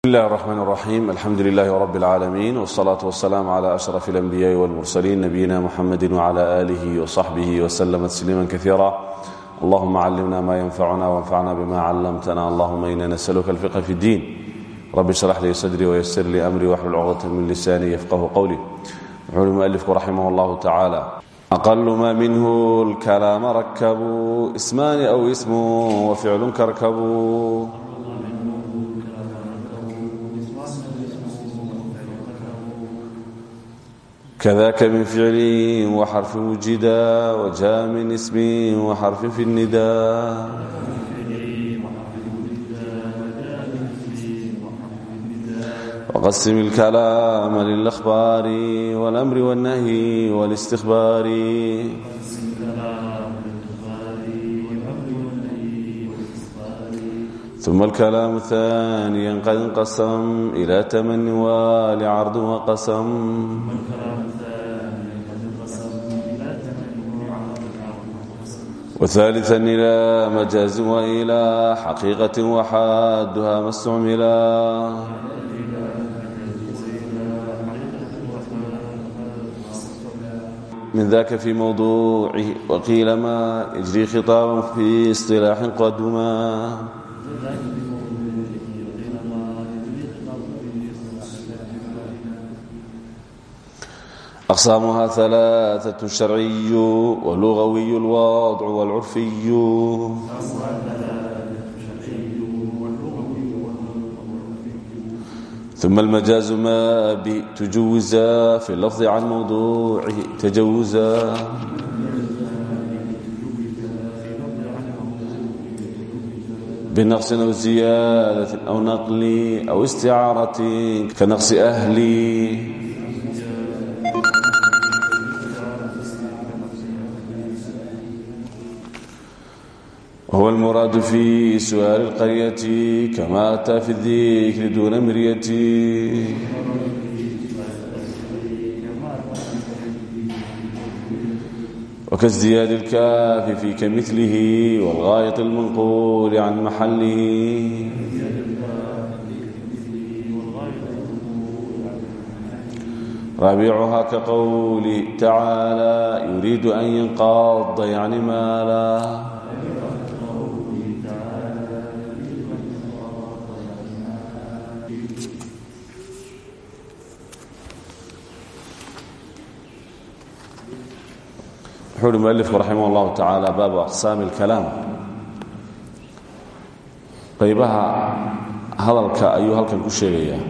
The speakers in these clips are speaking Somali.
بسم الله الرحمن الرحيم الحمد لله رب العالمين والصلاة والسلام على أشرف الأنبياء والمرسلين نبينا محمد وعلى آله وصحبه وسلم تسليما كثيرا اللهم علمنا ما ينفعنا وانفعنا بما علمتنا اللهم إنا نسألك الفقه في الدين رب اشرح لي صدري ويسر لي أمري واحلل عقدة من لساني يفقه قولي وحول المؤلف رحمه الله تعالى أقل ما منه الكلام ركبوا اسمان أو اسم وفعل kdaka bficli wxarfi wujida wja min ismi wxarfi fi nida wqsim اlkalaam lilأhbaar wاlأmr wالnahyi wاlاstikbaar ثuma اlkalaam ثaniya qad اnqasm إlى tmani wlcrd waqasm وثالثا إلى مجاز وإلى حقيقة وحادها ما استعملا من ذاك في موضوعه وقيل ما اجري خطابا في اصطلاح قدما أقسامها ثلاثة شرعي ولغوي الواضع والعرفي ثم المجاز ما بتجوزا في اللفظ عن موضوعه تجوزا بنقص أو زيادة أو نقل أو استعارة كنقص أهلي huwa almuraadu fi su'aali اlqaryati kama ataa fi اdikri duuna miryati wkاsdiyaad اlkafi fi kamilih wاlgaayiط اlmanquul can maxalih raabicuha kaqowlih tacaalى yuriidu an yanqada yani maala wuxuu uhi mualifku raximah اllahu tacaala baabu aqsaami اlkalaam qaybaha hadalka ayuu halkan ku sheegayaa.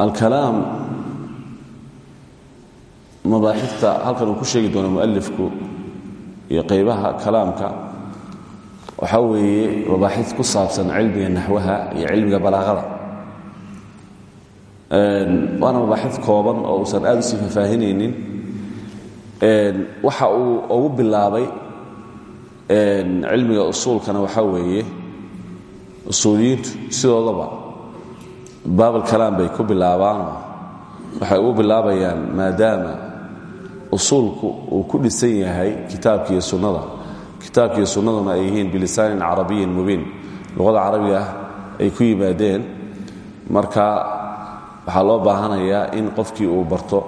Alkalaam mabaaxifta halkan uu ku sheegi doono mualifku iyo qaybaha kalaamka waxaa weeye mabaaxif ku saabsan cilmiga naxwaha iyo cilmiga balaaqada. Waana mabaaxif kooban oo uusan aad u sii faahfaahinaynin waxa uu ugu bilaabay cilmiga usuulkana waxaa weeye usuuliyiintu sidoodaba baabalkalaam bay ku bilaabaanoo waxay ugu bilaabayaan maadaama usuulku uu ku dhisan yahay kitaabkiiyo sunnada. Kitaabkiiyo sunnaduna ay yihiin bilisaanin carabiyin mubiin. Luqada carabiga ah ay ku yimaadeen. Marka waxaa loo baahanayaa in qofkii uu barto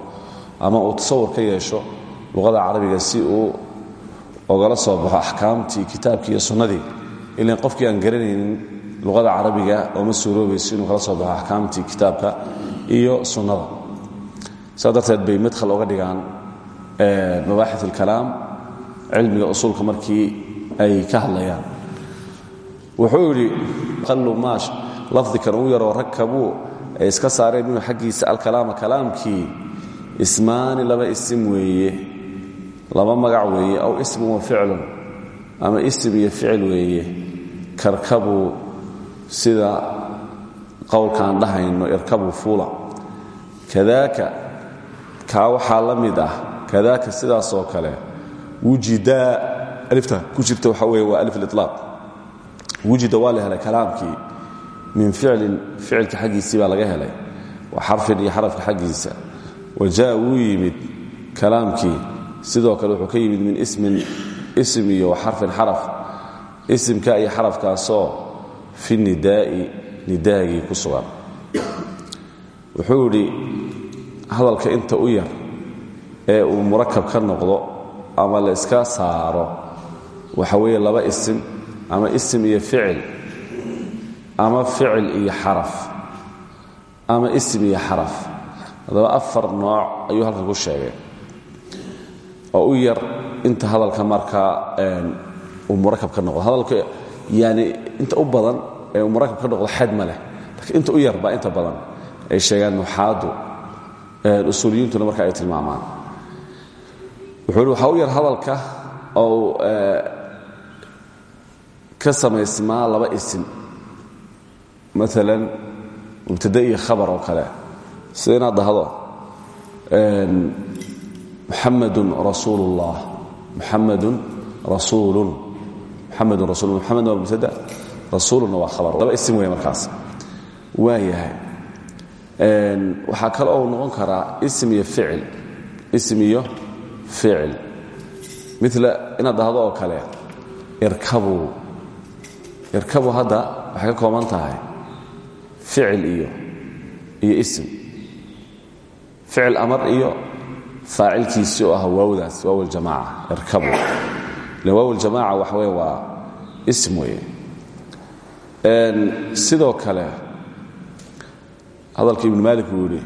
ama uu tasawur ka yeesho luqada carabiga si uu ogala soo baxo axkaamtii kitaabkii iyo sunnadii. Ilan qofkii aan garanaynin luqada carabiga ooma suuroobayso inuu kala soo baxo axkaamtii kitaabka iyo sunnada. Saa bay madkhal oga dhigaan mabaaxit alkalaam cilmiga usuulka markii ay ka hadlayaan. Wuxuu yidhi qallu maash lafdikan uu yaroo ay iska saareen minuu xaggiisa alkalaama kalaamkii ismaani laba isim weeye laba magac weeye aw ismun wa ficlun ama isim iyo ficil weeye karkabuu sida qowlkaan dhahayno irkabuu fuula. Kadaaka kaa waxaa la mid ah kadaaka kale wujidaa alifta ku jirta waxaa weeye waa alif liطlaaq wujida waa la helay kalaamkii min ficlin ficilka xaggiisii baa laga helay wa xarfin iyo xarafka xaggiisa. Wa jaa wuu yimid kalaamkii sidoo kale wuxuu ka yimid min ismin ism iyo xarfin xaraf. Isimka iyo xarafkaasoo fi nidaa'i nidaagii ku sugan. Wuxuu idhi hadalka inta u yar ee uu murakab ka noqdo ama la iska saaro waxa weeye laba isim ama isim iyo ficil ama ficil iyo xaraf ama isim iyo xaraf. Haddaba afar nooc ayuu halkan ku sheegay oo u yar inta hadalka markaa uu murakab ka noqdo. Hadalka yani inta u badan ee uu murakab ka noqdo xad ma leh. Inta u yar baa inta badan ay sheegaan nuxaadu usuuliyintuna marka ay tilmaamaan. Wuxuu hi waxaa yar hadalka oo ka samaysmaa laba isim. Maalan mubtade iyo khabar oo kale. Sida inaad dhahdo muxamadun rasuul اllah muxamadun rasuulun muxamedun rasul muxamedna waa mubtada rasuuluna waa khabar. Laba isim weeye markaas. Waa yahay. Waxaa kale oo noqon karaa ism iyo ficil. Ism iyo ficil. Mila inaad dhahdo oo kale. Irkabu. Irkabu hadda waxay ka kooban tahay ficil iyo iyo ism. Ficil amar iyo faacilkiisi oo ah waawdaas waaw ljamaaca irkabu. Waaw ljamaaca waxa wey waa ism sidoo kale hadalka ibn malik uu yidhi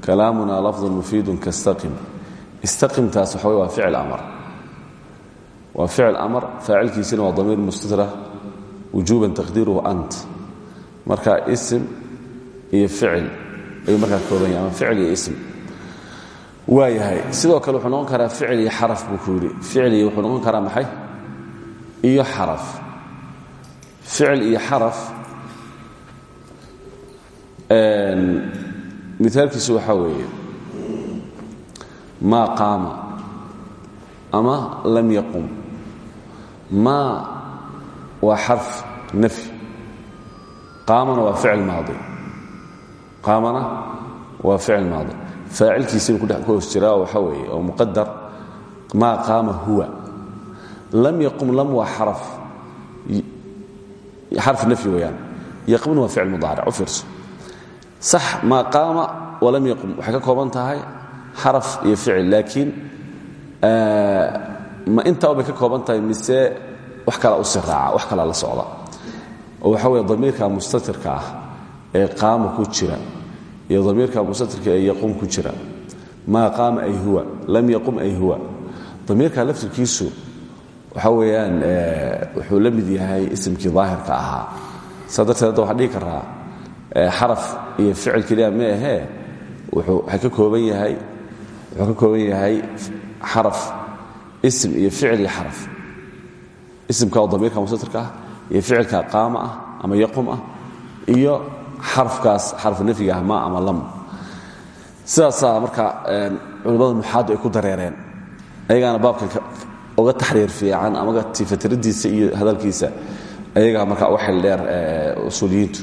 kalaamuna lafظu mufiidu kastaqim. Istaqimtaas waxa wey waa ficil amar. Waa ficil amar waa damiir mustatira wujuban taqdiiruhu ant. Marka ism iyo ficil ayuu markaa kooban yahay iyo ism waa yahay. Sidoo kale wuxuu noqon karaa ficil iyo xaraf buu ku yidhi. Ficil iyo wuxuu noqon karaa maxay? Iyo xaraf. Ficil iyo xaraf miaalkiisu waxaa weeye maa qaama ama lam yaqum. Maa waa xarf nafy qaamana waa ficil maadi. Qaamana waa ficil maadi faacilkiisina ku hoos jiraa oo waxaa weeye oo muqadar maa qaama huwa. Lam yaqum lam waa xaraf. Xarf nafyi weeyaan. Yaqumna waa ficil mudaaric u fiirso. Sax maa qaama walam yaqum waxay ka kooban tahay xaraf iyo ficil laakiin ma intaa bay ka kooban tahay mise wax kala raaca wax kala la socda. Waxa weeye damiirka mustatirka ah ee qaama ku jira iyo damiirka mustatirka ee yaquum ku jira. Maa qaama ay huwa lam yaqum ay huwa. Damiirka laftirkiisu waxa weeyaan wuxuu la mid yahay isimkii daahirka ahaa. Saa darteed hadda waxaan dhihi karaa xaraf iyo ficil keliya ma ahee waxay ka kooban yahay wuxuu ka kooban yahay xaraf ism iyo ficil iyo xaraf. Isimka oo damiirka mustatirka ah iyo ficilka qaama ah ama yaqum ah iyo xarafkaas xarfu nafyiga ah ma ama lam. Sidaasaa marka culimmada nuxaadu ay ku dareereen. Ayagaana baabkan uga taxriir fiican amaga tifatiradiisa iyo hadalkiisa ayagaa marka uga xil dheer usuuliyiintu.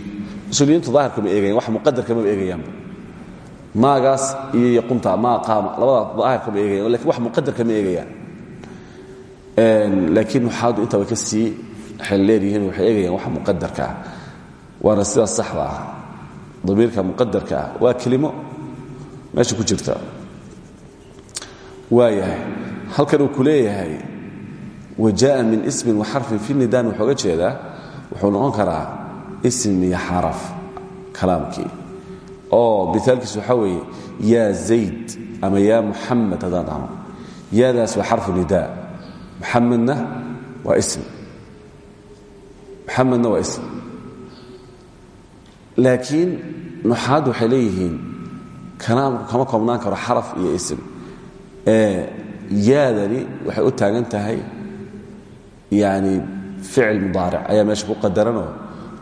Usuuliyiintu daahirka ma eegayan wax muqadarka maba eegayaanba maagaas iyo yaqunta maa qaama labadaa daahirka ma eegayan laakiin wax muqadarka ma eegayaan. Laakiin nuxaadu intaa way ka sii xil dheer yihiin waxay eegayaan wax muqadarka ah waana sidaas saxda ah damiirka muqadarka ah waa kelimo. Meesha ku jirta. Waayahay halkan uu ku leeyahay wajaءa min ismin waxarfin fi nidaan wuxuu ga wuxuu noqon karaa ism iyo xaraf kalaamkii. Oo miaalkiis waxaa weeye yaa zayd ama yaa muxamed haddaan dhahno yaadaas waa xarfu nidaa muxamedna waa ism. Muxamedna waa ism laakiin nuxaad waxay leeyihiin kalaamku kama koobnaan karo xaraf iyo ism. Yaadani waxay u taagan tahay yani ficil mudaaric ayaa meesha ku qadaranoo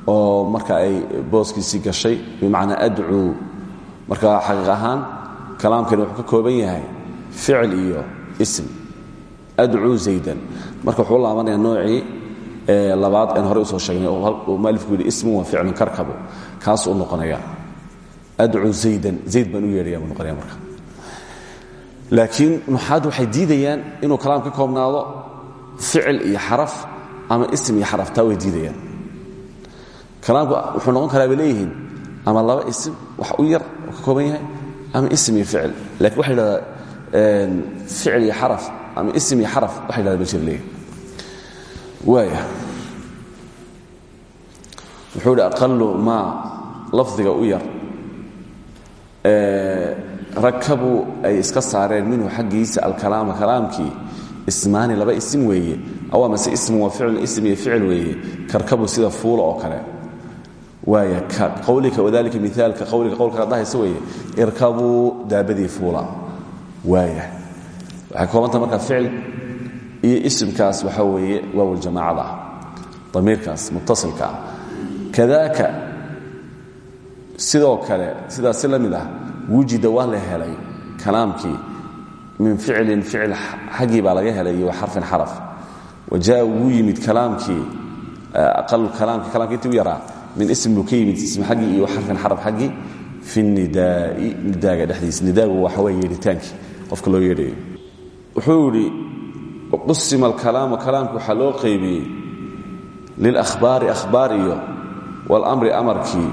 oo marka ay booskiisii gashay bimacnaa adcuu marka xaqiiq ahaan kalaamkani wuxuu ka kooban yahay ficil iyo ism. Adcuu zaydan. Marka wuxuu laabanaya noocii labaad aan horey u soo sheegnay oo maalifku yidhi ismun waa ficlun karkabu. Kaas uu noqonaya adcuu zaydan. Zayd baan u yeedhaya buu noqonaya marka. Laakiin nuxaad waxay diidayaan inuu kalaam ka koobnaado ficil iyo xaraf ama ism iyo xaraf taa way diidayaan. Kalaamku wuxuu noqon karaa bay leeyihiin ama laba isim wax u yar oo ka kooban yahay ama ism iyo ficil. Lakin waxa ydhahdaa ficil iyo xaraf ama ism iyo xaraf waxa ydhahda ma jir leeyihiin wuxuu hi aqalu maa u yar. Rakabu ay iska saareen minhu xaggiisa alkalaama kalaamkii ismaani laba isim weeye aw amase ismu waa ficlun ism iyo weeye karkabu sida fuula oo kale. Waaya qawlika wadalika miaalka qawliga qowlka dhahaysa weeye irkabuu daabadii fuula. Waaya. Waxay koobanta marka ficil iyo isimkaas waxaa weeye waawljamaacada ah damiirkaas muttasilka ah. Kadaaka sidoo kale sidaas si la mid ah wujida waa la helay kalaamkii min ficlin ficil xaggii baa laga helay iyo wa xarfin xaraf. Wa jaa wuu yimid kalaamkii aqalu kalaamkii kalamkii intii u yaraa min ism buu ka yimid ism xaggii iyo xarfin xaraf xaggii fi nidaai nidaaga dhexdiisa. Nidaagu waxa weeye yeedhitaankii qofka loo yeedhayo. Wuxuu yidhi qusima alkalaamu kalaamka waxaa loo qaybiyey lilahbaari ahbaar iyo walamri amarkii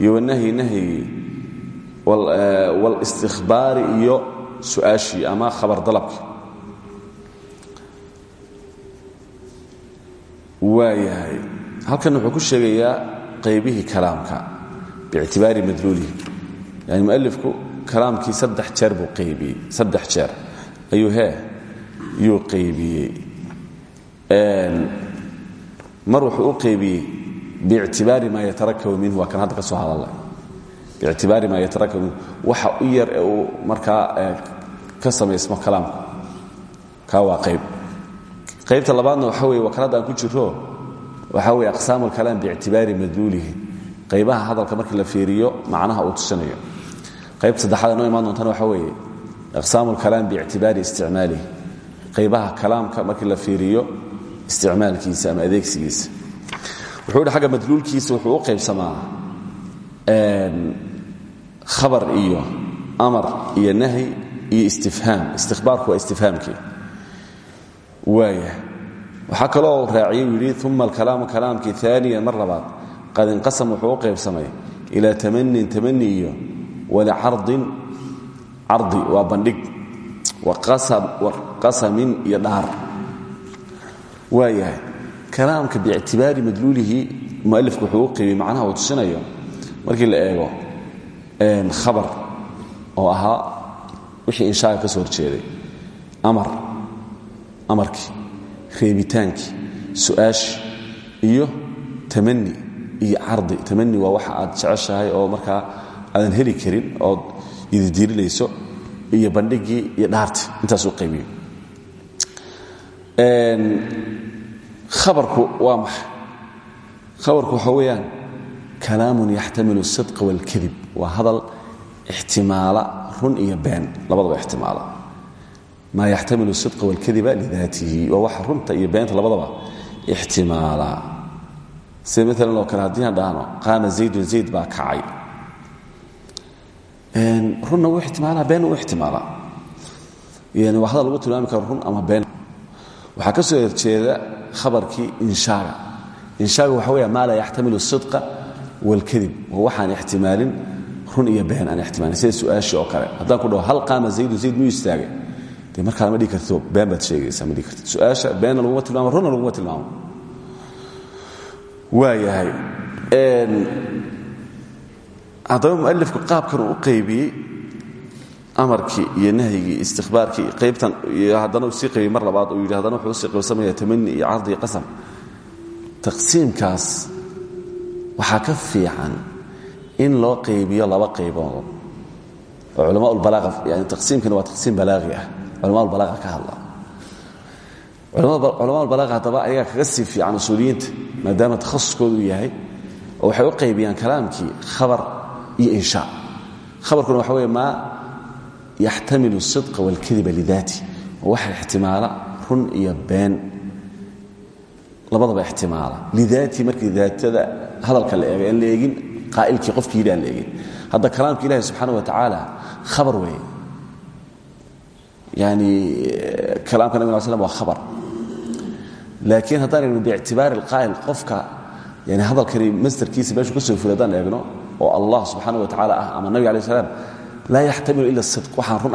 iyo wanahyi nahyigii walistikbaari iyo su'aashii ama khabar dalabkii waayahay halkan wuxuu ku sheegayaa qaybihii kalaamka biictibaari madluulihi yani mualifku kalaamkii saddex jeer buu qaybiyey saddex jeer. Ayuu hee yuu qaybiyey. Mar wuxuu u qaybiyey biictibaari maa yatarakabu minhu waa kan hadda ka soo hadalla biictibaari maa yatarakabu waxa u yar ee uu ka samaysmo kalaamku kaa waa qayb. Qaybta labaadna waxa weye waa ku jiro. Waxaa weye aqsaamu alkalaam biictibaari madluulihi. Qaybaha hadalka markii la fiiriyo macnaha uu tusinayo qaybta saddexaad imaan doontana waxa weeye aqsaamu alkalaam biictibaari isticmaalihi qaybaha kalaamka markii la fiiriyo isticmaalkiisa ama adeegsigiisa. Wuxuu yidhi agga madluulkiisa wuxuu u qaybsamaa khabar iyo amar iyo nahy iyo istifhaam. Istikbaarku waa istifhaamkii. Waaya waxaa kaloo raaciyey uu yidhi uma alkalaamu kalaamkii aaniyan mar qad inqasam wuxuu u qaybsamay ilaa tamanin tamani iyo walicardin cardi waa bandhig qasamin iyo dhaar waayahay kalaamka biictibaari madluulihi mualifku wuxuu u qaybiyey macnaha uu tusinayo markii la eego khabar oo ahaa wixii inshaaga ka soo horjeeday. Amar amarkii reebitaankii su'aashi iyo tamani iyo cardi. Tamani waa waxa aad jeceshahay oo markaa aadan heli karin ood ididiirinayso iyo bandhigii iyo dhaarti intaas u abarku waa maxay khabarku waxa weeyaan kalaamun yaxtamilu sidqa waalkadib waa hadal ixtimaala run iyo been. Labadaba ixtimaala. Maa yaxtamilu sidqa waalkadiba lidaatihi waa waxa runta iyo beenta labadaba ixtimaala. Sida maalan oo kale haddii aan dhahno qaama zaydun zayd baa kacay. Runna wuu ixtimaala beenna wuu ixtimaala. Yani waa lagu tilmaami karo run ama been waxaa ka soo horjeeda khabarkii inshaaga inshaaga waxa weya maa laa yaxtamilu sidqa wاlkadib waa waxaan ixtimaalin run iyo been aan ixtimaalin. Sida su'aashii oo kale. Haddaan ku dhaho hal qaama zaydun zayd muu istaagay? Dee markaa lama dhigi karto been baad sheegaysaa ma dhigi karti su'aasha beenna laguma tilmaamo runna laguma tilmaamo. Waayahay haddaba mualifku qaabkan u qaybiyey amarkii iyo nahyigii istikbaarkii qaybtan haddana uu sii qaybiyey mar labaad uu yidhi haddana wuxuu u sii qaybsamaya tamani iyo cardi qasam. Taqsiimkaas waxaa ka fiican in loo qaybiyo laba qaybood oo culama ulbalaaqa yani taqsiimkani waa taqsiim balaaqi ah. Culama ulbalaaqa ka hadla. Culama ulbalaaqa haddaba ayagaa kaga sii fiican usuuliyiinta maadaama takhasuskoodu yahay waxay u qaybiyaan kalaamkii khabar iyo inshaa khabarkuna waxa weeye maa yaxtamilu sidqa wاlkadiba lidaati waxa ixtimaala run iyo been. labadaba ixtimaala lidaati markii daatada hadalka la eega aan la eegin qaa'ilkii qofkii yidhi aan la eegin hadda kalaamka ilahi subxaana wa tacaala khabar weeye yani kalaamka nabig al slam waa khabar laakiin haddaan egno biictibaari alqaa'il qofka yani hadalkani masdarkiisa meeshuu ka soo fuli haddaan eegno oo allah subxaana wa tacaala ah ama nabig alai salaam laa yaxtamilu ila sidq waxaan run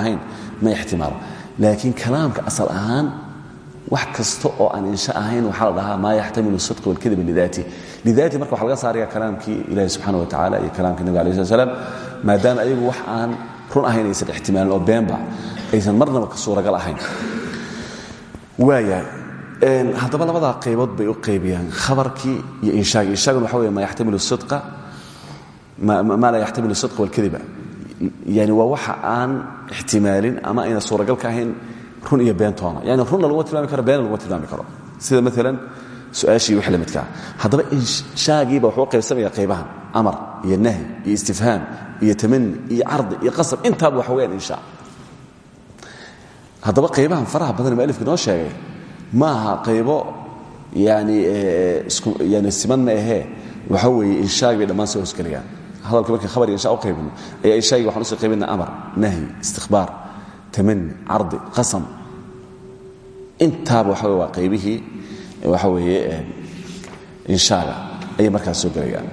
ahayn ma ixtimaalo laakiin kalaamka asal ahaan wax kasta oo aan insha ahayn waxaa la dhahaa maa yaxtamilu sidqa walkadiba lidaati lidaati marka waxa laga saaraya kalaamkii ilahi subxana wa tacala iyo kalaamkii nabig alai slat slam maadaama ayagu wax aan run ahayn aysan ixtimaalin oo beenba aysan marnaba ka suuragal ahayn waaya haddaba labadaa qaybood bay u qaybiyaan khabarkii iyo inshaagii inshaaguna waxa wey maa yaxtamilu sidqa maa laa yaxtamilu sidqa walkadiba yani waa waxa aan ixtimaalin ama ayna suuragal ka ahayn run iyo beentoona yani runna laguma tilmaami karo beenna laguma tilmaami karo. Sida maalan su'aashii wix la midkaa haddaba inshaagiiba wuxuu qaybsamaya qaybahan amar iyo nahy iyo istifhaam iyo tamani iyo cardi iyo qasab. Intaaba waxa weyaan inshaa. Haddaba qaybahan faraha badan mualifka noo sheegay maaha qaybo yani siman ma ahee. Waxa weeye inshaagi bay dhammaan soo hosgelayaan hadalka markii khabar iyo insha u qaybino ayaa inshaagi waxaan u sii qaybina amar nahyi istikhbaar tamani cardi qasam. Intaaba waxa waa qaybihii waxa weeye inshaaga ayay markaas soo gelayaan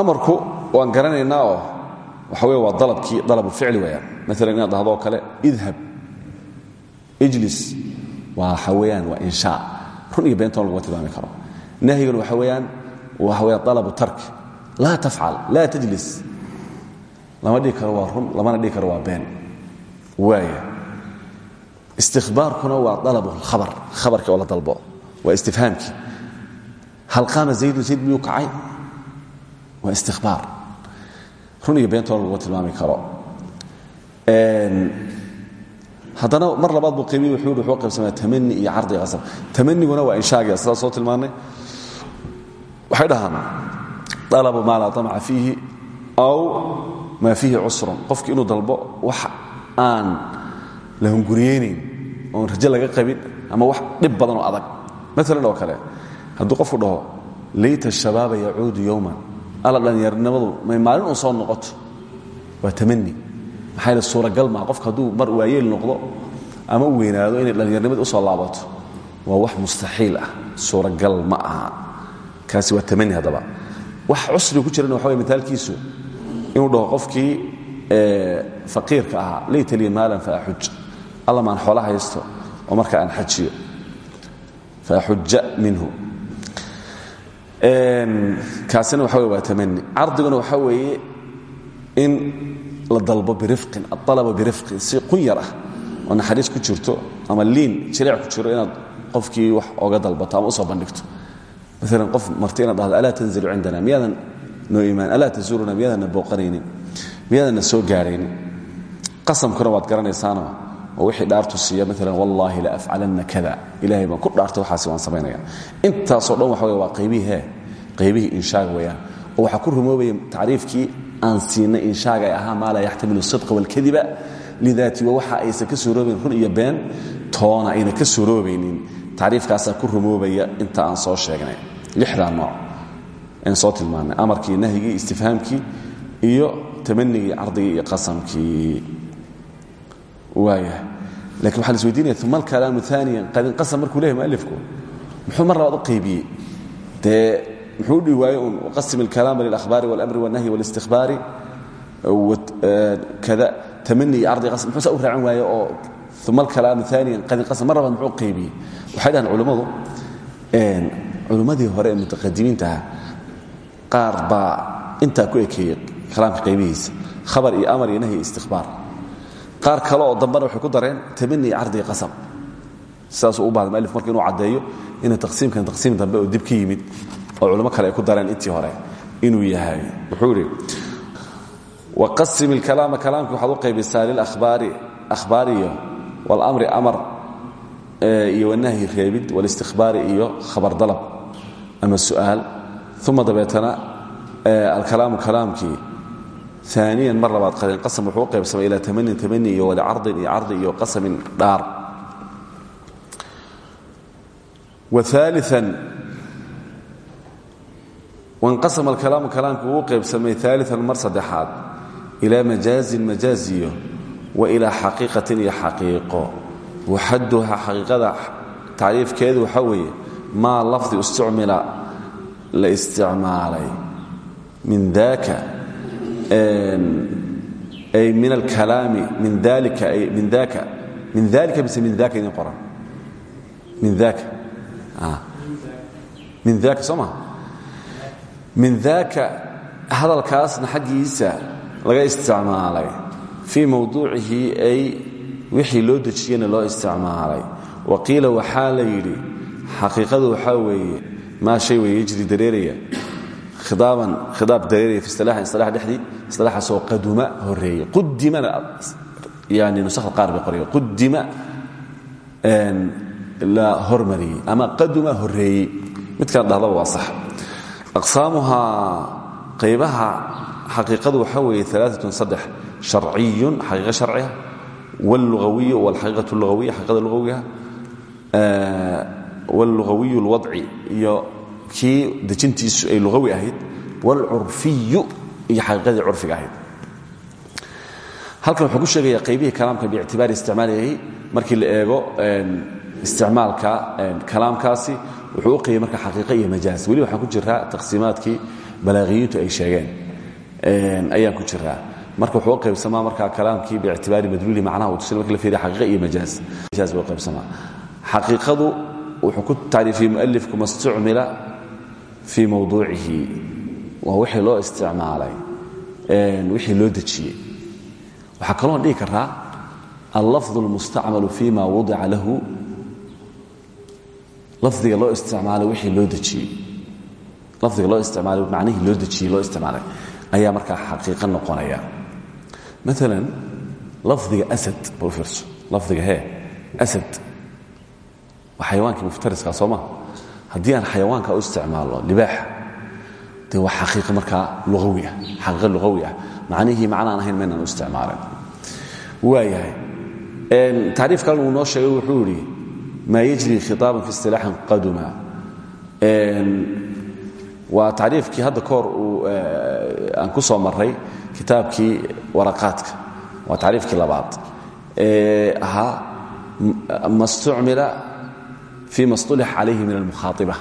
amarku waan garanaynaa oo waxa wey waa dalabkii dalabu ficli weyaan maalan inaad dhahdoo kale idhab ijlis waxa weeyaan waa inshaa. Run iyo beentoon laguma tilmaami karo. Nahyiguna waxa weeyaan waxa weyaan dalabu tark laa tafcal laa tajlis. Lama dhihi karo waa run lamana dhihi karo waa been. Waaya istikbaarkuna waa dalabu lkhabar khabarkii oo la dalbo waa istifhaamkii. Hal qaama zaydun zayd miyuu kacay? Waa istikbaar. Run iyo beentoona laguma tilmaami karo. Haddana mar labaad buu qiimiyi wuxuu wuxuu qaybsamaa tamani iyo cardi qasab. Tamaniguna waa inshaagii sidaa soo tilmaannay. Waxay dhahaan dalabu maa laa tamca fiihi aw maa fiihi cusrun qofki inuu dalbo wax aan la hunguriyeynayn oon rajo laga qabin ama wax dhib badan oo adag maalan oo kale hadduu qofku dhaho layta shabaaba yacuudu yowman alla dhallinyarnimadu may maalin uun soo noqoto waa tamani maxaa yeel suuragal maa qofka hadduu mar waayeel noqdo ama u weynaado inay dhallinyarnimadii u soo laabato waa wax mustaxiil ah suuragal ma aha kaasi waa tamani haddaba wax cusri ku jirana waxa way mitaalkiisu inuu dhaho qofkii faqiirka ahaa layta lii maalan fa axuj. Alla maan xoola haysto oo marka aan xajiyo. Fa axuja minhu. Kaasina waxa wey waa tamani cardiguna waxa weeye in la dalbo birifqin aalaba birifqin si qunyar ah oo naxariis ku jirto ama liin jireec ku jiro inaad qofkii wax oga dalbato ama u soo bandhigto maalan qof marti inaad dhahdo alaa tanzilu cindana miyaadan noo imaan alaa tazuuruna miyaadan na booqanaynin miyaadan na soo gaaraynin qasamkuna waad garanaysaano oo wixii dhaartu siiya maalan wallaahi la afcalanna kada ilahay baan ku dhaartay waxaasi waan samaynaya intaasoo dhan waxa wey waa qaybihii qaybihii inshaaga weyaan oo waxaa ku rumoobaya tacriifkii aan siinay inshaaga ay ahaa maa laa yaxtamilu sidqa walkadiba lidaati wa waxa aysan ka suuroobayn run iyo been toona ayna ka suuroobaynin tacriifkaasaa ku rumoobaya inta aan soo lixdaa nooc aan soo tilmaanay amarkii nahyigii istifhaamkii iyo tamanigii cardigii iyo waaya laakiin waxa la isweydiinaya uma alkalaamu aaniyan qad inqasam markuu leeyahy mualifku muxuu mar labaad u qaybiyey dee muxuu u dhihi waaye un qasim alkalaama lilahbaari walamri walnahyi wاlistihbaari kada tamani iyo cardi qasam muxuu saa u raacan waaye oo uma alkalaamu aaniyan qad inqasam mar labaad muxuu qaybiyey waxay dhahaan culammadu culimmadii hore ee mutaqadimiinta qaar baa intaa ku ekeeyey kalaamka qaybihiisa khabar iyo amar iyo nahy qaar kale oo dambena waxay ku dareen tamani iyo qasam sidaasuu u bahday mualif marka inuu caddeeyo ina taqsiimkan taqsiim dambe oo dib yimid oo culamo kale ku dareen intii hore inuu yahay. Wuxuu idhi waqasim ilkalaama kalaamki waxaad u qaybisaa lilahbaari ahbaariyo walamri amar iyo wanahyi reebid walistikbaari iyo khabar dalab ama su'aal. Uma dabeetana alkalaamu kalaamkii aaniyan mar labaad qadinqasam wuxuu u qaybsamay ilaa tamanin tamani iyo walicardin iyo cardi iyo qasamin dhaar. Waalian wanqasama alkalaamu kalaamki wuu qaybsamay aalian mar saddexaad ilaa majaazin majaaziyo wa ilaa xaqiiqatin iyo xaqiiqo. Waxaduha xaqiiqada tacriifkeedu waxaa weeye maa lafdi isticmila la isticmaalay min daaka ay min alkalaami min dalika min daaka min dalika mise min daaka idin qoran. Min daaka. Min daaka soo maa min daaka hadalkaasna xaggiisa laga isticmaalay fii mowduucihi ay wixii loo dejiyena loo isticmaalay. Wa qiila waxaa la xaqiiqadu waxaa weeye maa shay wey yejri dareeraya. Khidaaban khidaab dareeraya fi isilaaxin isilaax dhexdii isilaaxaasoo qaduma horreeya qudimana yani nusakhda qaar bay qoraya qudima la hormariyey ama qaduma horeeyey midkaan dhahdaba waa sax. Aqsaamuha qaybaha xaqiiqadu waxaa weeye alaaatun saddex. Sharciyun xaqiiqa sharciga wاllugawiyu wاlxaqiiqat lugawiya xaqiiqada lugawigaha wاllugawiyu اlwadci iyo kii dejintiisu ay lugawi ahayd wاlcurfiyu iyo xaqiiqadii curfiga ahayd halkan wuxuu ku sheegaya qaybihii kalaamka biictibaari isticmaalayay markii la eego isticmaalka kalaamkaasi wuxuu u qaybay marka xaqiiqa iyo majaaz weli waxaan ku jiraa taqsiimaadkii balaaqiyiintu ay sheegeen ayaan ku jiraa marka wuxuu u qaybsamaa marka kalaamkii biictibaari madluuli macnaha uu tusin marka la fiiriya xaqiiqa iyo majaaz majaaz buu qaybsamaa xaqiiqadu wuxuu ku tacriifiyey mualifku ma istucmila fii mowduucihi waa wixii loo isticmaalay wixii loo dejiyey waxaa kaloon dhihi karaa allafظ اlmustacmalu fima wadica lahu. Lafdiga loo isticmaalay wixii loo dejiyey lafdiga loo isticmaalay macnihii loo dejiyey loo isticmaalay ayaa markaa xaqiiqo noqonaya. Maalan lafdiga asad bal fiirso lafdiga asad waa xayawaankii muftariska soo ma? Haddii aan xayawaanka u isticmaalno libaaxa de waa xaqiiqa markaa luawi ah xaqiiqa lugawi ah. Macnihii macnaan ahayn maynaan u isticmaalin. Waayahay tacriif kalena uu noo sheegay wuxuu idhi maa yajri khiطaaban fi istilaaxin qaduma. Waa tacriifkii hadda kahor aan ku soo maray kitaabkii waraqaadka. Waa tacriifkii labaad. Ahaa ma stucmila fii ma stulix calayhi min almukhaaطiba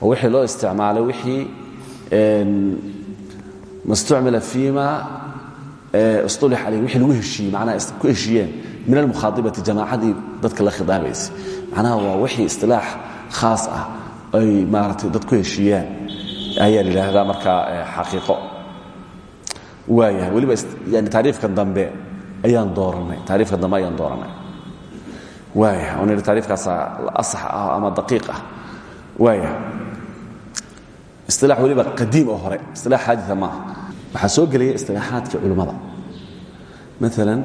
waa wixii loo isticmaalay wixii mastucmila fiima istulix calayhi wixii lagu heshiiyey macnaha ku heshiiyeen min almukhaaطibati jamaacadii dadka la khidaabaysa macnaha waa wixii istilaax khaas ah ay maaragtay dad ku heshiiyaan ayaa la yidhaahdaa markaa xaqiiqo waayahay weliba yani taariifkan dambe ayaan doorannay taariifkan dambe ayaan dooranay waaya on idhi taariifkaasa asax ah ama daqiiq ah. Waaya isilaax weliba qadiim oo hore isilaax xaadita maaha. Waxaa soo gelaya istilaaxaadkii culimmada. Maalan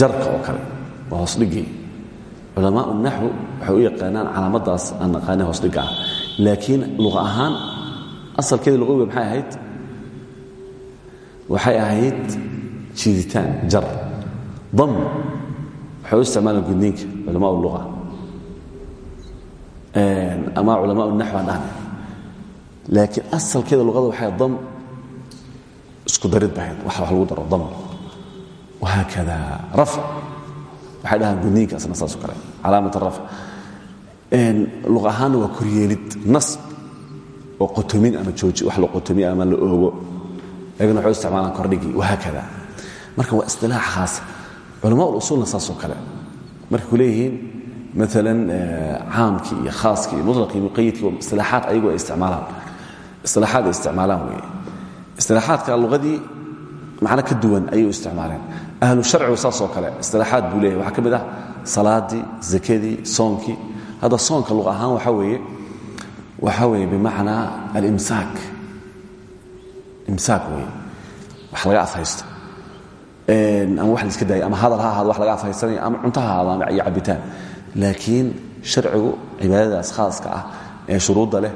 jarka oo kale waa hoosdhigii culamaau naxwu waxay u yaqaanaan calaamaddaas aan naqaanay hoosdhigga ah. Laakiin luqa ahaan asalkeeda luqawiga maxay ahayd? Waxay ahayd jiiditaan jar. Dam waxay u isticmaalaan gudniinka culamaa luqa ama culamaa naxw aan dhahnay laakiin asalkeeda luqada waxay dam isku darid bahayd wax wax lagu daro dam. Wahaakada rafc waxay dhahaan gudniinka asna saas o kale. Calaamat rafc luq ahaanna waa koryeelid nasb oo qotomin ama jooji wax la qotomiy ama la oogo. Ayagana waxay u isticmaalaan kordhigii wahaakada marka waa istilaax khaasa culamaa usulna saasoo kale. Markay ku leeyihiin maalan caamkii iyo khaaskii iyo mutlaqii muqayidkii waa istilaaxaad ayagu ay isticmaalaan. Istilaaxaad ay isticmaalaan weeye. Istilaaxaadka luqadii macno ka duwan ayay u isticmaaleen. Ahlu sharcigu saasoo kale istilaaxaad buu leeyahy waxaa ka mid ah salaadii zakadii soonkii hadda soonka luq ahaan waxaa weeye waxaa weeye bimacnaa alimsaak. Imsaak weeye. Wax laga afhaysto ama wax la iska daayo ama hadal ha ahaado wax laga afhaysanayo ama cunto ha ahaado iyo cabitaan. Laakiin sharcigu cibaadadaas khaaska ah ee shuruudda leh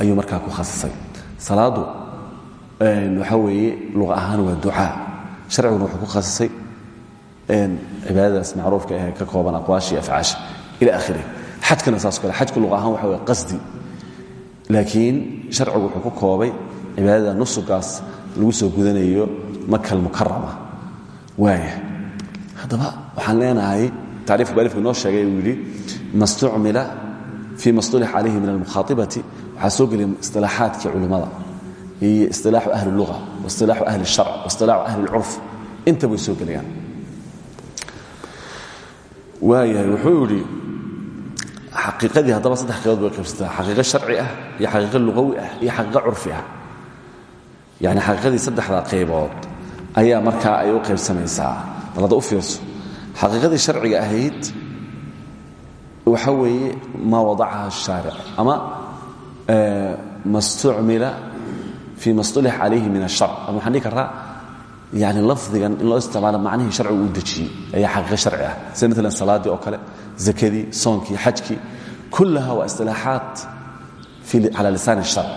ayuu markaa ku khasisay. Salaadu waxaa weeye luq ahaan waa ducaa. Sharciguna wuxuu ku khasisay cibaadadaas macruufka ahee ka kooban aqwaasha iyo afcaasha ila akhirih xajkana saas kale xajku luq ahaan waxa wey qasdi. Laakiin sharcigu wuxuu ku koobay cibaadada nusugaas lagu soo gudanayo maka almukarama haddaba waxaan leenahay taariif mualifku inoo sheegay uu yidhi ma stucmila fii ma stulix calayhi min almukhaaibati waxaa soo geliyay isilaaxaadkii culimmada iyo isilaaxu ahli lua wasilaaxu ahli sharc ahli curf intaba way soo gelayaan. Waayahay wuxuu yidhi xaqiiqadii haddaba saddex xaqiiqood bay qaybsataa xaqiiqo ah iyo xaqiiqo luqawi ah iyo xaqiiqo curfi ah. Yani xaqiiqadii saddexdaa qaybood ayaa markaa ay u qaybsamaysaa balada u fiirso xaqiiqadii sharciga ahayd waxa weeye maa wadacaha الشhaaric ama ma اstucmila fii ma اsطulix calayhi min الشharc ama waxaan dhihi karaa yani lafdigan in loo isticmaalo macnihii sharcigu uu dejiyey ayaa xaqiiqo sharci ah sida maalan salaaddii oo kale zakadii soonkii xajkii kullaha waa isilaaxaat cala lisaan الsharc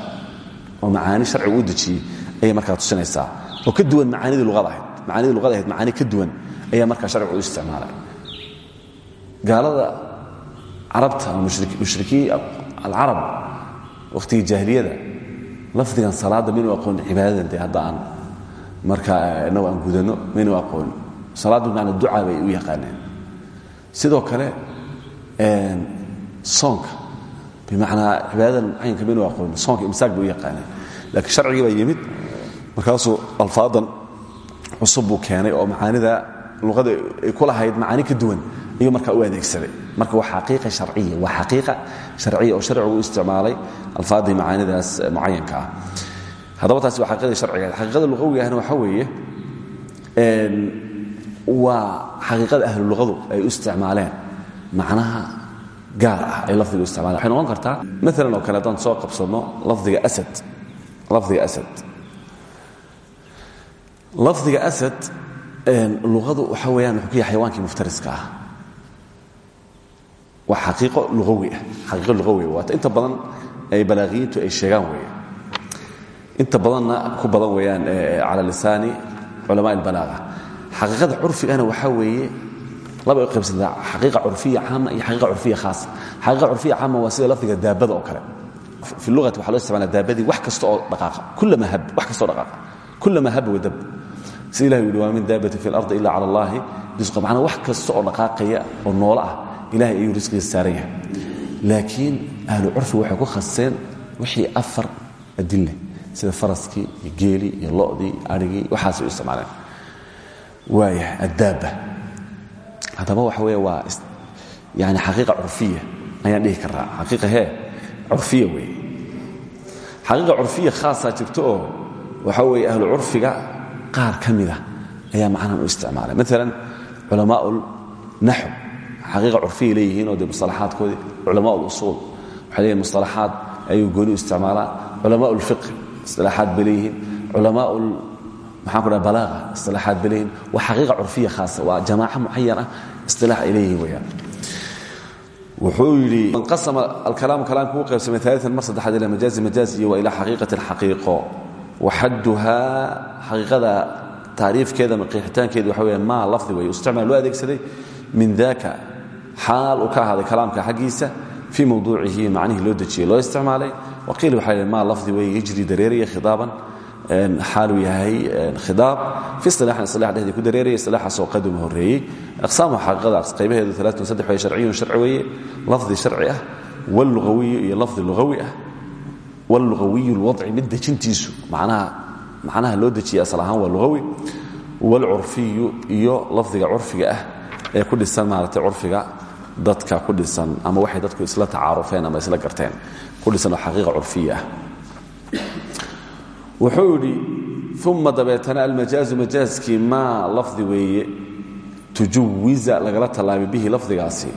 oo macaani sharcigu uu dejiyey ayay markaa tusinaysaa oo ka duwan macaanidii luqada ahayd. Macaanidii luqada ahayd macaani ka duwan ayaa markaa sharcigu u isticmaalay. Gaalada carabta ama mushrikii alcarab wakhtigii jaahiliyada lafdigan salaadda maynu aqoonin cibaadadan dee hadda aan markaa inagu aan gudanno maynu aqoonin salaadda bimacnaa ducaa bay u yaqaaneen. Sidoo kale soonka bimacnaa cibaadadan caynka maynu aqoonin soonka imsaak bay u yaqaaneen. Laakiin sharcigii baa yimid markaasuu alfaadan cusub buu keenay oo macaanida luqada ay ku lahayd macaani ka duwan ayuu markaa u adeegsaday. Marka waa xaqiiqa sharciya waa xaqiiqa sharciya oo sharcigu u isticmaalay alfaadii macaanidaas mucayanka ah. Haddaba waa xaqiiqadii sharciga. Xaqiiqada luqawiga ahna waxa weeye waa xaqiiqada ahlu luqadu ay u isticmaaleen. Macnaha gaar ah ay lafdiga u isticmaleen waxay kartaa maalan oo kale haddaan soo qabsanno lafdiga asad lafdiga asad lafdiga asad luqadu waxa weeyaan wuxuu yahay xayawaankii muftariska ah. Waa xaqiiqo luawi ah. Xaqiiqo luqawi inta badan ay balaaqiyiintu ay sheegaan weeye. Inta badanna ku badan weeyaan cala lisaani culamaa اlbalaaga xaqiiqada curfigana waxaa weeye laba ay qaybsantaa xaqiiqa curfiya caama iyo xaqiiqa curfiya khaasa. Xaqiiqa curfiya caama waa sida lafdiga daabada oo kale. Fi lugati waxa loo isticmaala daabadii wax kasta oo dhaqaaqa. Kullama hab wax kasta dhaqaaqa. Kullama hab wadab sida ilahi yidhi waa min daabati fi اlardi ila cala allahi wax kasta oo dhaqaaqaya oo noolo ah ilahay ayuu risqiga saaran laakiin ahlu curfi waxay ku khaseen wixii afar adille sida faraskii iyo iyo lodii arigii waxaasay u isticmaaleen. Waaya addaabba. Haddaba waxa weeye waa yani xaqiiqa curfiya ayaan dhihi karaa xaqiiqa hee curfiya weeye. Xaqiiqa curfiya khaasaa jirto waxa weeye ahlu curfiga qaar ka mida ayaa macnahan u isticmaalay. Maalan culamaa naxw xaqiiqa curfiyay leeyihiin oo dee musalaxaadkoodii culamaa usuul waxay leeyihiin musalaxaad ayuu gooni u isticmaalaan culamaa ulfiqi isilaaxaad bay leeyihiin. Culamaa maxaan ku dhaha balaaqa isilaaxaad bay leeyihiin waa xaqiiqa curfiya khaasa waa jamaaco mucayan ah istilaax ay leeyihiin weeyaan. Wuxuu yidhi manqasama alkalaamu kalaamku u qaybsamay aalian mar saddexaad ila majaazi majaaz iyo wa ilaa xaqiiqatin xaqiiqo waxaduhaa xaqiiqada taariifkeeda qeexitaankeedu waxa weya maa lafdi weeye isticmaal loo adeegsaday min daaka xaal uu ka ahaaday kalaamka xaggiisa fii mawduucihi macnihii loo dejiyey loo isticmaalay waqiil waxa maa lafdi weeye yajri dareeraya khidaaban xaaluu yahay khidaab fi isilaaxin isilaax dhexdii ku dareeraya isilaaxaasoo qaduma horreeyey aqsaamu xaqiiqadaas qaybaheedu alaatun saddex way sharciyun sharci weeye lafdi sharci ah wallugawiyu iyo lafdi lugawi ah wallugawiyu lwadci mid dejintiisu macnaha loo dejiyay asal ahaan waa lugawi walcurfiyu iyo lafdiga curfiga ah ee ku dhisan maaragtay curfiga dadka ku dhisan ama waxay dadku isla tacaarufeen ama isla garteen ku dhisan oo xaqiiqa curfiya ah wuxuu yidhi uma dabeetana almajaazu majaaskii maa lafdi weeye tujuwiza lagala tallaabay bihi lafdigaasi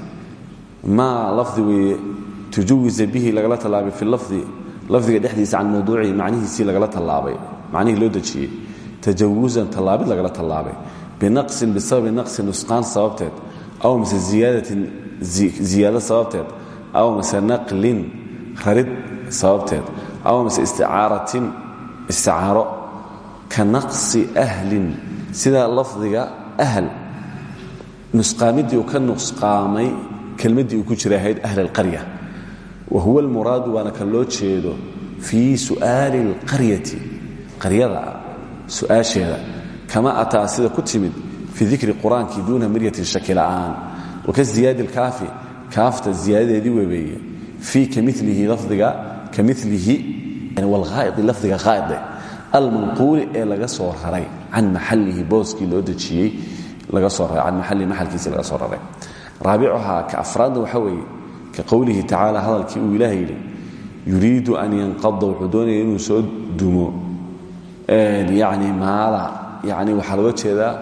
maa lafdi weeye tujuwiza lafdiga dhexdiisa can mawduucihi macnihiisii lagala tallaabay macnihii loo dejiyey. Tajawusan tallaabid lagala tallaabay. Binaqsin bisababi naqsin nusqaan sababteed. Aw mise ziyaadatin ziyaado sababteed. Aw mise naqlin rarid sababteed. Aw mise isticaaratin isticaaro. Ka naqsi ahlin. Sida lafdiga ahl nusqaamiddii ka nusqaamay kelmaddii ku jira ahayd ahl wa huwa almuraadu waana kan loo jeedo fii su'aali alqaryati qaryada su'aasheeda. Kama ataa sida ku timid fii dikri qur'aankii duuna miryatin shaki la'aan. Waka ziyaadi lkaafi kaafta ziyaadadeedii webeeye fii kamilihi lafdiga kamilihi wlhaa'idi lafdiga haa'ide almanquuli ee laga soo raray can maxalihi booskii loo dejiyey laga soo raray. Can maxalihi maxalkiisii ka ka qowlihi tacaala hadalkii uu ilaah yidhi yuriidu an yanqada wuxuu doonaya inuu soo dumo. Yani maala yani waxaa looga jeedaa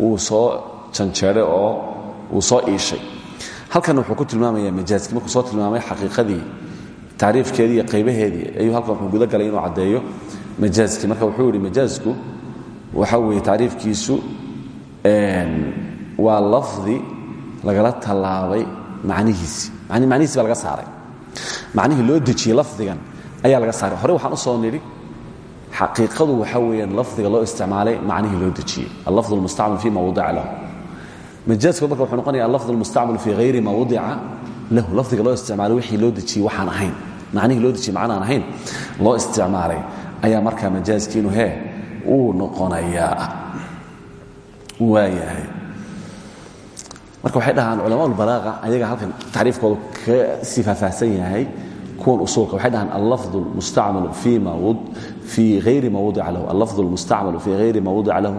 wuu soo janjeeday oo wuu soo iishay. Halkan wuxuu ku tilmaamaya majaaskii markuu soo tilmaamay xaqiiqadii tacriifkeedii iyo qaybaheedii ayuu halkan wuxuu guda galay inuu caddeeyo majaaskii marka wuxuu yidhi majaasku waxa weeye tacriifkiisu waa lafdi lagala tallaabay macnihiisi mani macnihiisi baa laga saaray. Macnihii loo dejiyey lafdigan ayaa laga saaray. Hore waxaan u soo nidhi xaqiiqadu waxa weeyaan lafdiga loo isticmaalay macnihii loo dejiyey allafd almustacmal fi ma lahu. Majaasku marka wuxuu noqonaya allafd almustacmal fi hayri ma lahu. Lafdiga loo isticmaalay wixii loo dejiyey waxaan ahayn. Macnihii loo dejiyey macnaan ahayn loo isticmaalay ayaa markaa majaaskiinu hee uu noqonayaa. Waayahay marka waxay dhahaan culama lbalaaqa ayaga halkan tacriifkoodu ka sii faahfaahsan yahay kuwan usuulka. Waxay dhahaan allafd mustacmalu fii hayri ma wadica lahu. Allafd almustacmalu fii hayri ma wadica lahu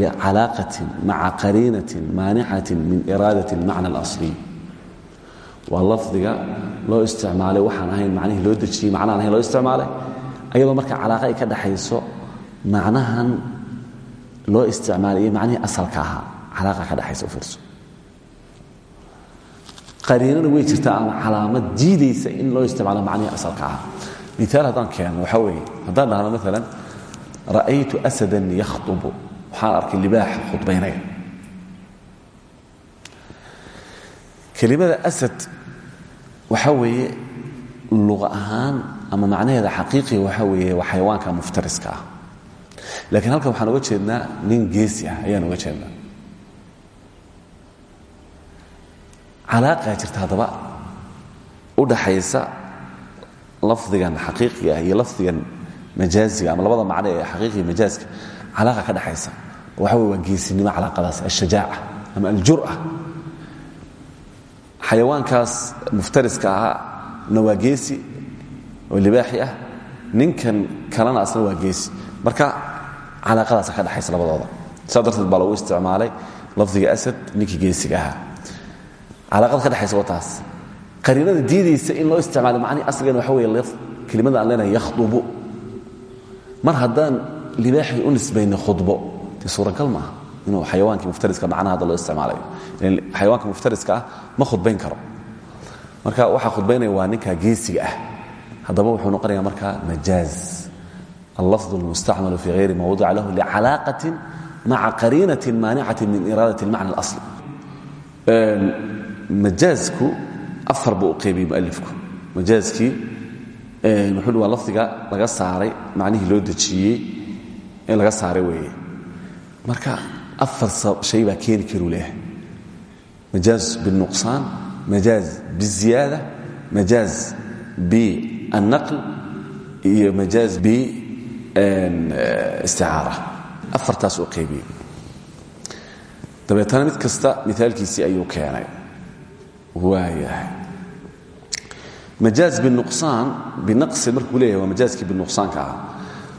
licalaaqatin maca qariinatin maanicatin min iraadati اlmacna اlasliy waa lafdiga loo isticmaalay waxaan ahayn macnihii loo dejiyey macnaan ahayn loo isticmaalay. Ayadoo marka calaaqa ay ka dhaxayso macnahan loo isticmaalay iyo macnihii asalka ahaa calaaqa ka dhexaysa u fiirso qariinana way jirtaa ama calaamad diidaysa in loo isticmaalo macnihii asalka ahaa miaal haddaan keeno waxaa weeye haddaan dhahno maalan ra'aytu asadan yakhطubu waxaan arkay libaaxa khudbaynaya kelimada asad waxaa weeye luqa ama macnaheeda xaqiiqiga waxaa weeye waa xayawaanka muftariska ah laakiin halkan waxaan oga jeednaa nin geesi ah ayaan oga jeednaa calaaqaa jirta haddaba. U dhaxaysa lafdigan xaqiiqiga ah iyo lafdigan majaaziga ama labada macno ee xaqiiqiga majaaska calaaqa ka dhexaysa waxa wey waa calaaqadaas alshajaaca ama aljur'a xayawaankaas muftariska ahaa na oo libaaxi ah ninkan kalena asna waa marka calaaqadaasa ka dhexaysa labadooda. Saa darteed isticmaalay lafdiga asad ninkii geesiga ahaa calaaqad ka dhexaysa wataas. Qariinada diidaysa in loo isticmaalo macnihi asligan waxa wey kelimada aan leenahay yakhdubu. Mar haddaan libaaxii u nisbayna khudbo dee suuragal maaha inuu xayawaankii muftariska macnaha hadda loo isticmaalayo. Xayawaanka muftariska ah ma khudbayn karo. Marka waxaa khudbaynaya waa ninkaa geesiga ah. Haddaba wuxuu noqonayaa marka majaaz allafdu almustacmalu fii hayri mawdica lahu licalaaqatin maca qariinatin maanicati min iraadati almacna اlasli majaazku afar buu u qaybiyey mualifku majaazkii wuxuu waa lafdiga laga saaray macnihii loo dejiyey in laga saaray weeye marka afar shay baa keeni karuu leeyahay majaaz biاlnuqsaan majaaz biالziyaada majaaz biالnaql iyo majaaz biisticaara afartaas uu qaybiyey dabeetana mid kasta miaalkiisii ayuu keenay waayahay. Majaaz binuqsaan binaqsi markuu leeyahay waa majaazkii binuqsaanka ah.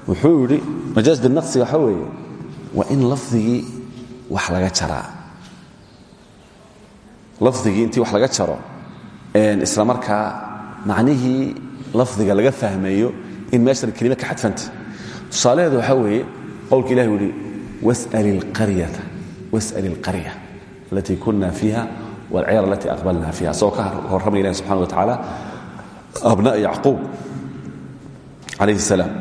Wuxuu yidhi majaaz binaqsi waxaa weeye waa in lafdigii wax laga jaraa. Lafdigii intii wax laga jaro isla markaa macnihii lafdiga laga fahmayo in meeshan kelima ka xadfanta. Tusaalaheedu waxaa weeye qowlka ilahi u yihi was'al اlqaryata was'al اlqarya alatii kuna fiiha wlcyar alatii aqbalna fiiha sagoo ka horramayna subxana wa tacaala abna'a yacquub calayhi salaam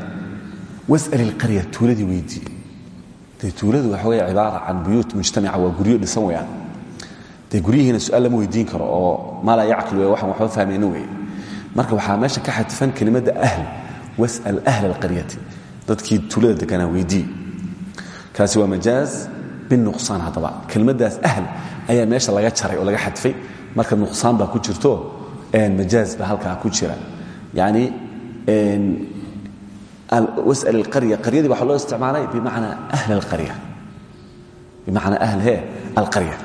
was'al ilqarya tuuladii weydii dee tuuladu waxa weeye cibaara can buyuut mujtamaca waa guryo dhisan weeyaan dee guryihiina su'aal lama weydiin karo oo maalaa yacqil wey waxaan waxba fahmayna weeye marka waxaa meesha ka xadfan kelimadda ahl was'al ahla alqaryati dadkii tuulada deganaa ayaa meesha laga jaray oo laga xadfay. Marka nuqsaan baa ku jirto majaaz baa halkaa ku jira. Yacni was'al alqarya qaryadii waxaa loo isticmaalay bimacnaa ahl alqarya. Bimacnaa ahl he alqarya.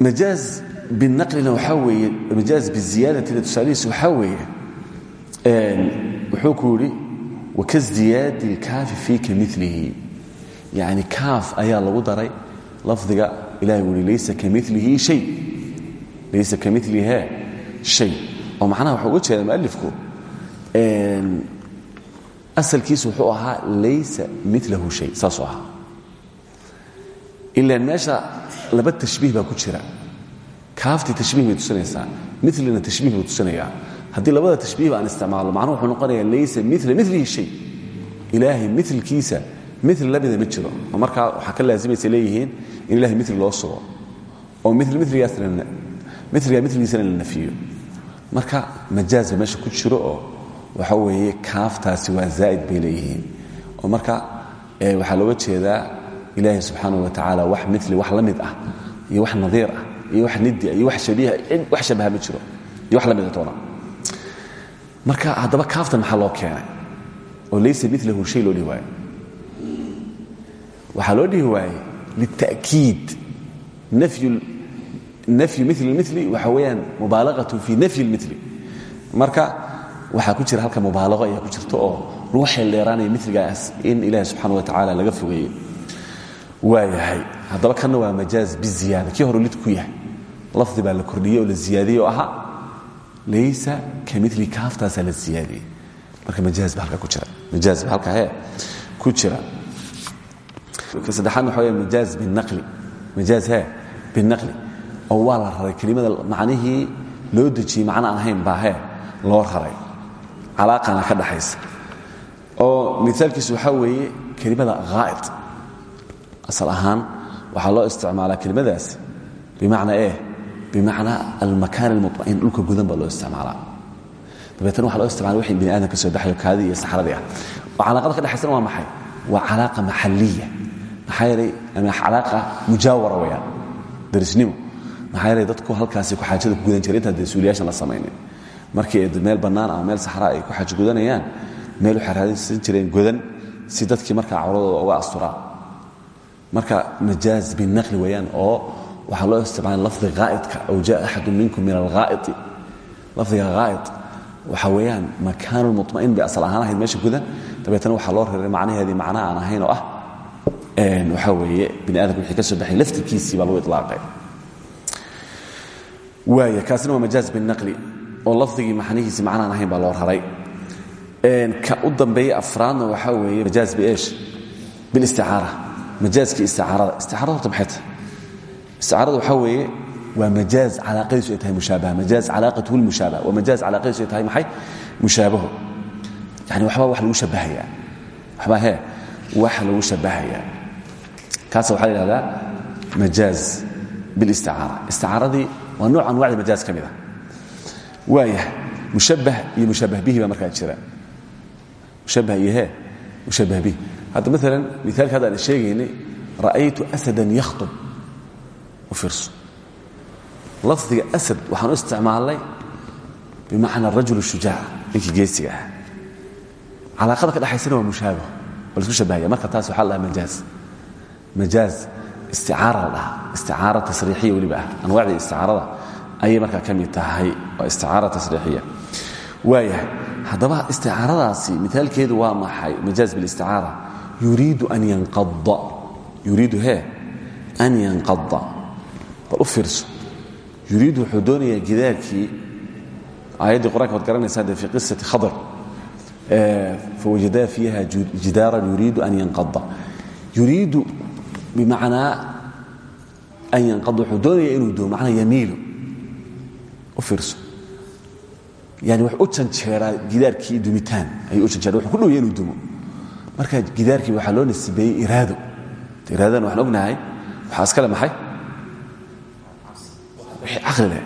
Majaaz binaqlina waxaa weeye majaaz biziyaadatina tusaalihiisa waxaa weeye wuxuu ku yidhi wakasdiyaadi اlkaafi fii ka milihi yani kaaf ayaa lagu daray lafdiga ilahay uu yihi laysa kamilihi shay. Laysa kamilihe shay. Oo macnaha waxaa uga jeeda mualifku asalkiisu wuxuu ahaa laysa milahu shay. Saasuu ahaa. Ilaan meesha laba tashbiih baa ku jira. Kaaftii tashbiih bay tusinaysaa milina tashbiih buu tusinayaa haddii labada tashbiihba aan isticmaalo macnuhu wuxuu noqonayaa laysa mila milihi shay. Ilaahay milkiisa mil lamida ma jiro. Oo markaa waxaa ka laazimaysa leeyihiin in ilahay mil loo sugo. Oo miliga miligiisana la nafiyo. Marka majaazba meesha ku jiro oo waxa weeye kaaftaasi waa zaa'id bay oo marka waxaa looga jeedaa ilaahay subxaanaه wa tacaala wax mili wax la ah iyo wax nadiir ah iyo wax nidia iyo wax shabiiha wax shabaha ma jiro iyo wax la mida toona. Marka haddaba kaaftan maxaa loo keenay? Oo laysa milahu shay loo dhihi waxaa loo dhihi waayey lilta'kiid nafyu mili mili waxa weeyaan mubaalaqatu fi nafyi اlmili marka waxaa ku jira halka mubaalaqo ayaa ku jirta oo lagu xeeldheeraanaya miligaas in ilahi subxaana wa tacaala laga fogeeyo waayahay haddaba kanna waa majaaz biziyaada kii hore lid ku yahay lafdi baa la kordhiyey oo la ziyaadiyey oo ahaa laysa ka mili kaaftaasaa la ziyaadiyey marka majaaz ba halka ku jira majaaz ba halka hee ku jira ka saddexaadna waxa weya majaaz binaqli majaaz hee binaqli oo waa la raray kelimada macnihii loo dejiyey macno aan ahayn baa hee loo raray calaaqana ka dhaxaysa oo miaalkiisu waxaa weeye kelimada haa'id asal ahaan waxaa loo isticmaalaa kelimadaas bimacnaa eh bimacnaa almakaan almuطma'in dhulka gudan baa loo isticmaalaa dabeetna waxa loo isticmala wixii bini aadam ka soo baxayo kaadii iyo saxradii ah oo calaaqada ka dhexaysana waa maxay waa calaaqa maxaliya maxaa yeelay calaaqa mujaawara weyaan darisnimo. Maxaa dadku halkaasi ku xaajada gudan jiray intaan suuliyaashan la samaynin. Markii meel bannaan ama meel saxraa ay ku xaajo gudanayaan meel waxay jireen godan si dadkii markaa cawradooda uga asturaan. Marka majaaz binaqli weeyaan oo waxaa loo isticmaala lafdi haa'idka aw jaa axadu minkum min alhaa'iti lafdiga haa'id waxa weeyaan makaanu muطma'in bay asal ahaan meesha gudan. Dabeetna waxaa loo reeray macnaheedii macnaha aan ahayn oo ah waxaa weeye bini aadamka wixii ka soo baxay laftirkiisii baa lagu ilaaqay waaya kaasina waa majaaz binaqli oo lafdigii macnihiisii macnaan ahayn baa loo raray. Ka u dambeeya afraadna waxaa weeye majaaz biesh bilisticaara majaazkii isticaarada. Isticaarada horta maxay tahay? Isticaarada waxaa weeye waa majaaz calaaqadiisu ay tahay mushaabaha majaaz calaaqatuhu lmushaabaha waa majaaz calaaqadiisu ay tahay maxay? Mushaabaho. Yani waxbaa wax lagu shabahayaa. Waxbaa hee wax lagu shabahayaa kaasa waxaa la yidhahdaa majaaz bilisticaara isticaaradii waa nooc anwacda majaaz ka mid ah. Mushabbah iyo mushabbah bihi baa markaa jira. Mushabbah iyo mushabbah bihi. Hadda maalan miaalka hadda aan sheegaynay ra'aytu asadan yakhtub. U fiirso. Lafdiga asad waxaan u isticmaalnay bimacna arajul shujaac ninkii geesiga ah ka dhexaysana waa mushaabaho waa la isku shabahaya marka taas waxaa la dhaha majaaz. Majaaz isticaara la dhahaa. Isticaara tasriixiya weliba. Ah anwaacdii isticaarada ayay markaa ka mid tahay. Waa isticaara tasriixiya. Waayahay haddaba isticaaradaasi miaalkeedu waa maxay? Majaaz bilisticaara yuriidu an yanqada yuriidu hee? An yanqada bal u fiirso. Yuriidu wuxuu doonayaa gidaarkii. Aayaddii qur'anka waad garanaysaa dee fii qisati khadr fawajadaa fiiha jidaaran yuriidu an yanqada yuriidu bimacnaa an yanqada wuxuu doonaya inuu dumo macnaa yamiilu u fiirso yani wax u janjeeraa gidaarkii dumitaan ayuu u janjeera wuxuu ku dhowya inuu dumo marka gidaarkii waxaa loo nisbeeyey iraado iraadana waxaan ognahay waxaa iskale maxay wixii caqli leh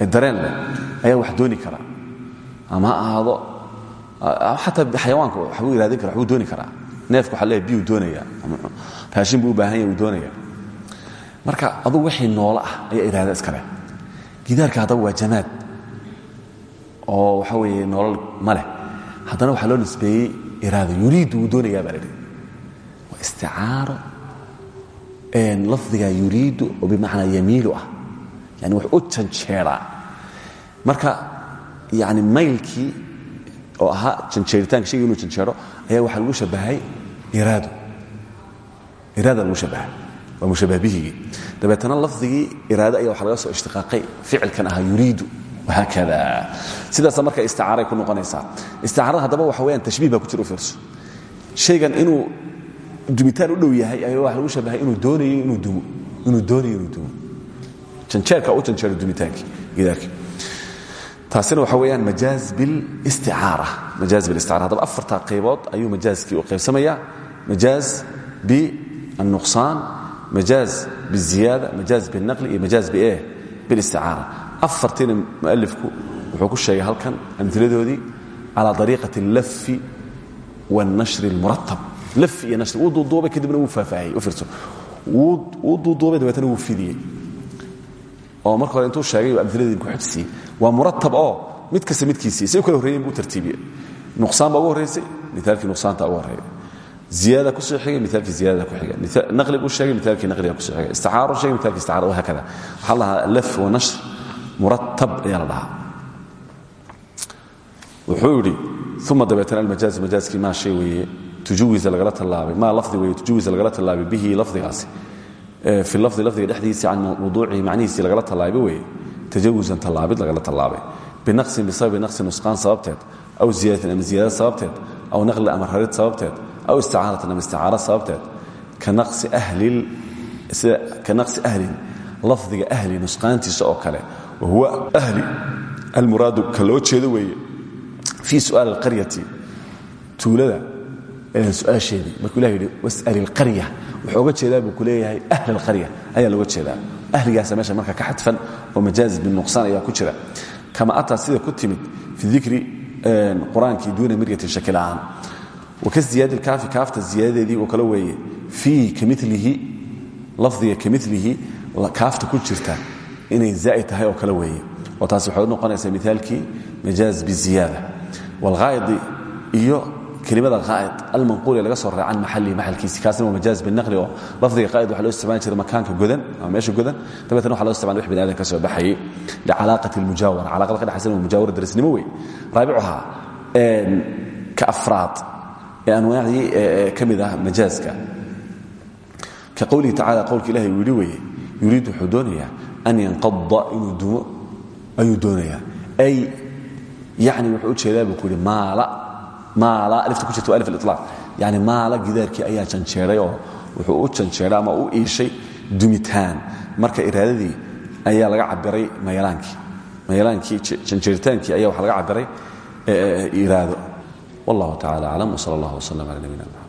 ee dareen leh ayaa wax dooni kara ama ha ahaado xataa xayawaanka waxbuu iraadin kara waxbuu dooni karaa neefka waxa leeyahay biyuu doonaya raashin buu u baahan yahay uu doonaya marka adugu wixii noolo ah ayaa iraada iska leh gidaarka haddaba waa jamaad oo waxa weeye nolol ma leh haddana waxaa loo nisbeeyey iraado yuriidu wuu doonayaa baa la dhihi waa isticaaro lafdiga yuriidu oo bimacnaa yamiilu ah yani wax u janjeeraa marka yani maylkii oo ahaa janjeeritaanka shayga inuu janjeero ayaa waxaa lagu shabahay iraado. Iraada lagu shabahay waa mushabah bihigii dabeetana lafdigii ayaa waxa laga soo ishtiqaaqay ficilkan ahaa yuriidu. Wahaakada sidaasa marka isticaaray ku noqonaysaa. Isticaarada haddaba waxa weyaan tashbiih ku jira u shaygan inuu dumitaan u dhow yahay ayaa waxa lagu shabahay inuu doonayo inuu dumo. Inuu doonayo inuu dumo. Janjeerka u janjeero dumitaankii gidaarkii taasina waxa weeyaan majaaz bilisticaara majaaz bilisticaara haddaba afartaa qaybood ayuu majaaskii u qaybsamayaa majaaz biannuqsaan majaaz biziyaada majaaz bilnaqli iyo majaaz bieh bilisticaara afartiina mualifku wuxuu ku sheegay halkan amtiladoodii calaa ariiqati اllafi wاlnashri اlmuratab lafi iyo nashri wuu duuduubay kadibna wuu faahfaahiyey u fiirso wuu duuduubay dabeetana wuu fidiyey oo marka hore intuu sheegay amtiladii ku xojisiiyey waa muratab oo mid kasta midkiisii say u kala horreeyen buu tartiibiyey. Nuqsaan baa ugu horraysay mitaalkii nuqsaanta ugu horreeya ziyaada ku soo xigay mitaalkii ziyadada ku xiga naqli buu sheegay mitaalkii naqliga ku soo xigay. Isticaaro sheegay mitaalkii isticaara wahaakada waxaa la dhahaa laf wa nashr muratab ayaa la dhahaa wuxuu yidhi uma dabeetana almajaaz majaaskii maa shay weeye? Tujuwiza lagala tallaabay. Maa lafdi weeye tujuwiza lagala tallaabay bihi lafdigaasi. Fi lafdi lafdiga dhexdiisii can tajawusan tallaabid lagala tallaabay binaqsin bisababi naqsi nusqaan sababteed aw ziyaadatin ama ziyaada sababteed aw naqli ama rarid sababteed aw isticaaratin ama isticaara sababteed ka naqsi ahlin lafdiga ahli nusqaantiisa oo kale wahuwa ahli almuraadu ka loo jeedo weeye fii su'aal alqaryati tuulada su'aasheedii markuu ilah yidhi was'al ilqarya wuxuu oga jeedaa buu ku leeyahay ahl alqarya ayaa looga jeedaa ahligaasa meesha marka ka xadfan oo majaaz binuqsaan ayaa ku jira. Kama ataa sida ku timid fi dikri qur'aankii duuna miryatin shaki la'aan waka ziyaadi lkaafi kaafta ziyaadadeedii oo kale weeye. Fii kamilihi lafdiga kamilihi kaafta ku jirta inay zaa'id tahay oo kale weeye. Oo taasi waxay u noqonaysaa miaalkii majaaz biziyaada wاlhaa'idi iyo kelimada haa'id almanquuli laga soo reecan maxalihi maxalkiisi kaasna waa majaaz binaqli oo lafdiga haa'id waxa loo isticmaali jiray makaanka godan ama meesha godan. Dabeetna waxa loo isticmala wix bini aadan ka soo baxayay licalaaqati calaqada ka dhexaysan waa mujaawara darisnimo wey raabicuhaa ka afraad ee anwaacdii ka mid ah ka qowlihi tacala qowlka ilahay uu yidhi yuriid wuxuu an yanqada inuu dumo ayuu ay yani wuxuu jeedaa buu maala maala alifta ku jirta aliطlaaq yani maala gidaarkii ayaa janjeeray oo wuxuu u janjeeray ama u iishay dumitaan. Marka iraadadii ayaa laga cabiray mayalaankii. Mayalaankii janjeeritaankii ayaa waxa laga cabiray iraado. Wallahu tacala aclam wsal allah wslam ala nabina